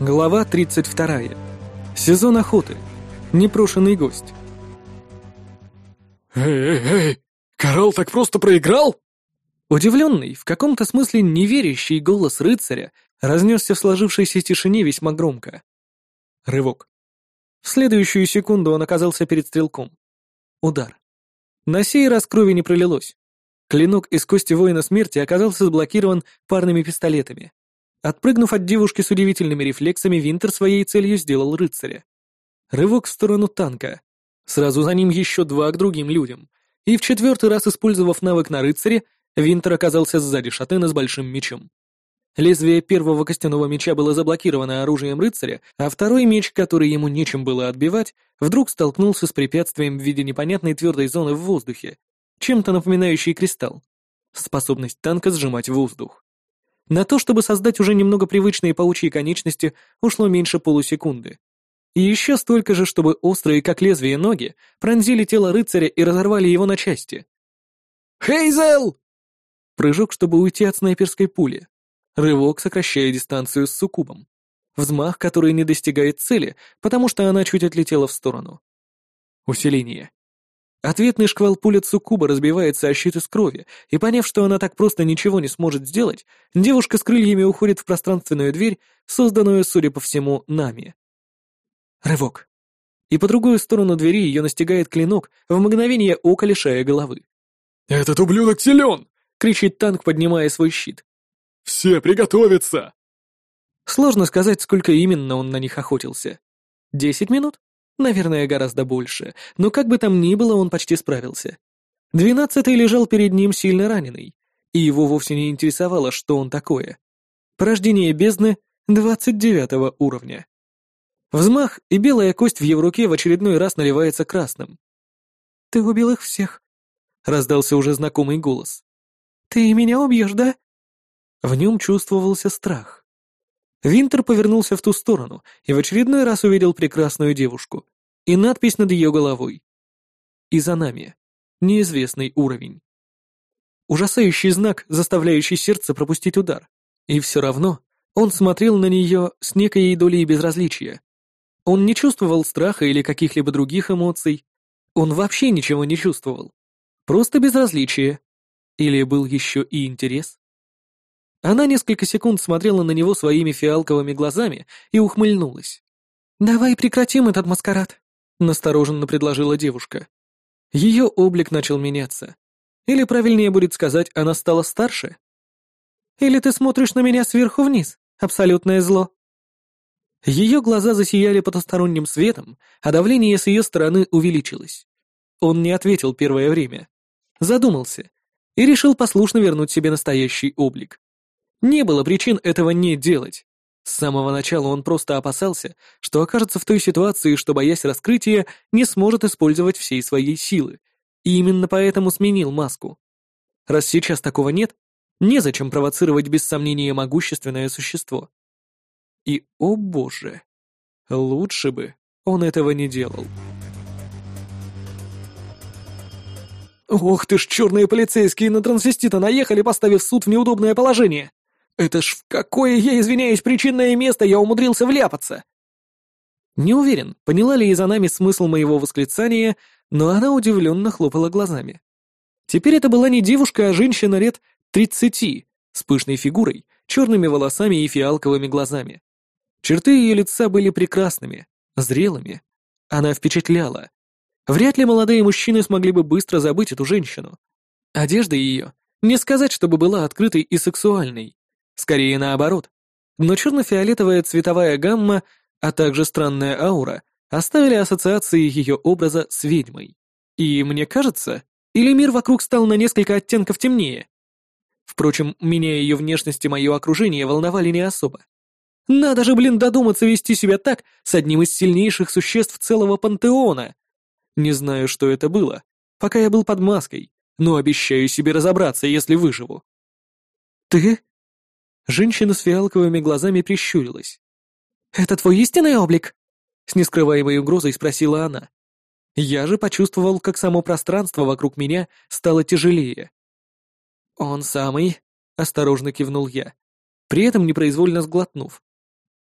Глава 32. Сезон охоты. Непрошенный гость. «Эй, эй, эй! Коралл так просто проиграл?» Удивленный, в каком-то смысле неверящий голос рыцаря разнесся в сложившейся тишине весьма громко. Рывок. В следующую секунду он оказался перед стрелком. Удар. На сей раз крови не пролилось. Клинок из кости воина смерти оказался заблокирован парными пистолетами. Отпрыгнув от девушки с удивительными рефлексами, Винтер своей целью сделал рыцаря. Рывок в сторону танка. Сразу за ним еще два к другим людям. И в четвертый раз, использовав навык на рыцаре, Винтер оказался сзади шатена с большим мечом. Лезвие первого костяного меча было заблокировано оружием рыцаря, а второй меч, который ему нечем было отбивать, вдруг столкнулся с препятствием в виде непонятной твердой зоны в воздухе, чем-то напоминающей кристалл. Способность танка сжимать воздух. На то, чтобы создать уже немного привычные паучьи конечности, ушло меньше полусекунды. И еще столько же, чтобы острые, как лезвие, ноги пронзили тело рыцаря и разорвали его на части. «Хейзел!» Прыжок, чтобы уйти от снайперской пули. Рывок, сокращая дистанцию с суккубом. Взмах, который не достигает цели, потому что она чуть отлетела в сторону. Усиление. Ответный шквал пуль от суккуба разбивается о щит из крови, и поняв, что она так просто ничего не сможет сделать, девушка с крыльями уходит в пространственную дверь, созданную, судя по всему, нами. Рывок. И по другую сторону двери ее настигает клинок, в мгновение ока лишая головы. «Этот ублюдок силен!» — кричит танк, поднимая свой щит. «Все приготовиться!» Сложно сказать, сколько именно он на них охотился. Десять минут? Наверное, гораздо больше, но как бы там ни было, он почти справился. Двенадцатый лежал перед ним сильно раненый, и его вовсе не интересовало, что он такое. Порождение бездны двадцать девятого уровня. Взмах, и белая кость в его руке в очередной раз наливается красным. «Ты убил их всех», — раздался уже знакомый голос. «Ты меня убьешь, да?» В нем чувствовался страх. Винтер повернулся в ту сторону и в очередной раз увидел прекрасную девушку и надпись над ее головой. «И за нами. Неизвестный уровень». Ужасающий знак, заставляющий сердце пропустить удар. И все равно он смотрел на нее с некой долей безразличия. Он не чувствовал страха или каких-либо других эмоций. Он вообще ничего не чувствовал. Просто безразличие. Или был еще и интерес? Она несколько секунд смотрела на него своими фиалковыми глазами и ухмыльнулась. «Давай прекратим этот маскарад», — настороженно предложила девушка. Ее облик начал меняться. Или правильнее будет сказать, она стала старше? «Или ты смотришь на меня сверху вниз, абсолютное зло?» Ее глаза засияли потусторонним светом, а давление с ее стороны увеличилось. Он не ответил первое время. Задумался и решил послушно вернуть себе настоящий облик. Не было причин этого не делать. С самого начала он просто опасался, что окажется в той ситуации, что, боясь раскрытия, не сможет использовать всей своей силы, и именно поэтому сменил маску. Раз сейчас такого нет, незачем провоцировать без сомнения могущественное существо. И, о боже, лучше бы он этого не делал. «Ох ты ж, черные полицейские на трансвестита наехали, поставив суд в неудобное положение!» Это ж в какое, я извиняюсь, причинное место я умудрился вляпаться? Не уверен, поняла ли и за нами смысл моего восклицания, но она удивленно хлопала глазами. Теперь это была не девушка, а женщина лет тридцати, с пышной фигурой, черными волосами и фиалковыми глазами. Черты ее лица были прекрасными, зрелыми. Она впечатляла. Вряд ли молодые мужчины смогли бы быстро забыть эту женщину. Одежда ее, не сказать, чтобы была открытой и сексуальной. Скорее наоборот. Но черно-фиолетовая цветовая гамма, а также странная аура оставили ассоциации ее образа с ведьмой. И мне кажется, или мир вокруг стал на несколько оттенков темнее? Впрочем, меня ее внешность и мое окружение волновали не особо. Надо же, блин, додуматься вести себя так с одним из сильнейших существ целого пантеона. Не знаю, что это было, пока я был под маской, но обещаю себе разобраться, если выживу. «Ты?» Женщина с фиалковыми глазами прищурилась. «Это твой истинный облик?» С нескрываемой угрозой спросила она. Я же почувствовал, как само пространство вокруг меня стало тяжелее. «Он самый», — осторожно кивнул я, при этом непроизвольно сглотнув.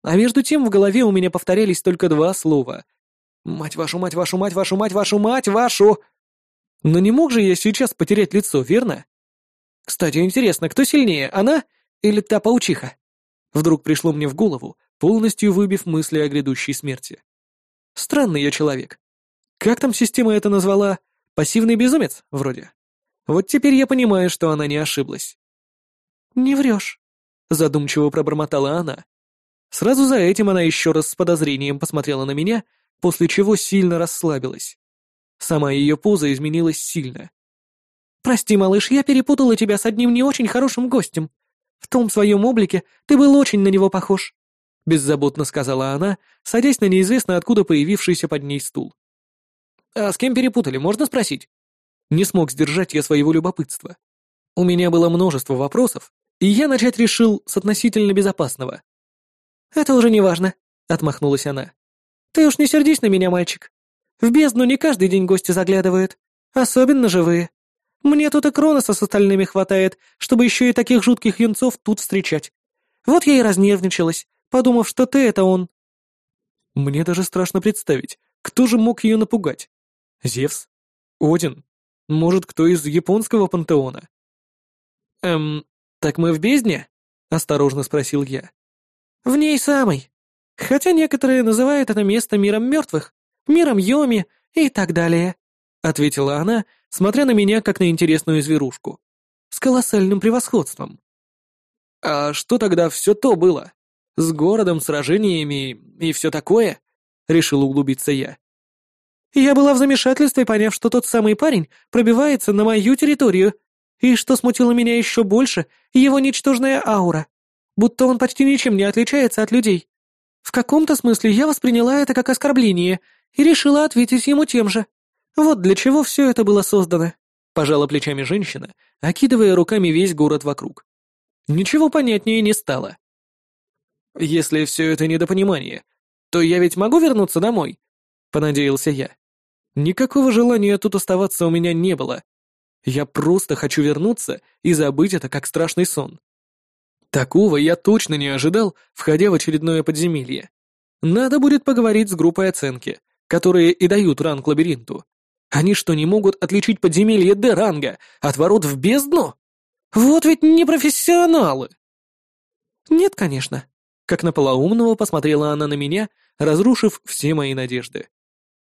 А между тем в голове у меня повторялись только два слова. «Мать вашу, мать вашу, мать вашу, мать вашу, мать вашу!» Но не мог же я сейчас потерять лицо, верно? Кстати, интересно, кто сильнее, она или та паучиха? Вдруг пришло мне в голову, полностью выбив мысли о грядущей смерти. Странный я человек. Как там система это назвала? Пассивный безумец, вроде. Вот теперь я понимаю, что она не ошиблась. «Не врешь», — задумчиво пробормотала она. Сразу за этим она еще раз с подозрением посмотрела на меня, после чего сильно расслабилась. Сама ее поза изменилась сильно. «Прости, малыш, я перепутала тебя с одним не очень хорошим гостем. В том своем облике ты был очень на него похож», — беззаботно сказала она, садясь на неизвестно откуда появившийся под ней стул. «А с кем перепутали, можно спросить?» Не смог сдержать я своего любопытства. У меня было множество вопросов, и я начать решил с относительно безопасного. «Это уже не важно», — отмахнулась она. «Ты уж не сердись на меня, мальчик. В бездну не каждый день гости заглядывают, особенно живые. Мне тут и Кроноса с остальными хватает, чтобы еще и таких жутких юнцов тут встречать. Вот я и разнервничалась, подумав, что ты — это он». Мне даже страшно представить, кто же мог ее напугать. Зевс? Один? Может, кто из японского пантеона? «Эм, так мы в бездне?» — осторожно спросил я. «В ней самой. Хотя некоторые называют это место миром мертвых, миром Йоми и так далее», — ответила она, смотря на меня как на интересную зверушку. С колоссальным превосходством. «А что тогда все то было? С городом, сражениями и все такое?» — решил углубиться я. Я была в замешательстве, поняв, что тот самый парень пробивается на мою территорию, и что смутило меня еще больше, его ничтожная аура. Будто он почти ничем не отличается от людей. В каком-то смысле я восприняла это как оскорбление и решила ответить ему тем же. Вот для чего все это было создано. Пожала плечами женщина, окидывая руками весь город вокруг. Ничего понятнее не стало. Если все это недопонимание, то я ведь могу вернуться домой? Понадеялся я. Никакого желания тут оставаться у меня не было. Я просто хочу вернуться и забыть это как страшный сон. Такого я точно не ожидал, входя в очередное подземелье. Надо будет поговорить с группой оценки, которые и дают ранг лабиринту. Они что, не могут отличить подземелье Д-ранга от ворот в бездну? Вот ведь не профессионалы! Нет, конечно. Как на полоумного посмотрела она на меня, разрушив все мои надежды.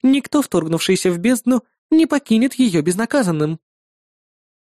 Никто, вторгнувшийся в бездну, не покинет ее безнаказанным.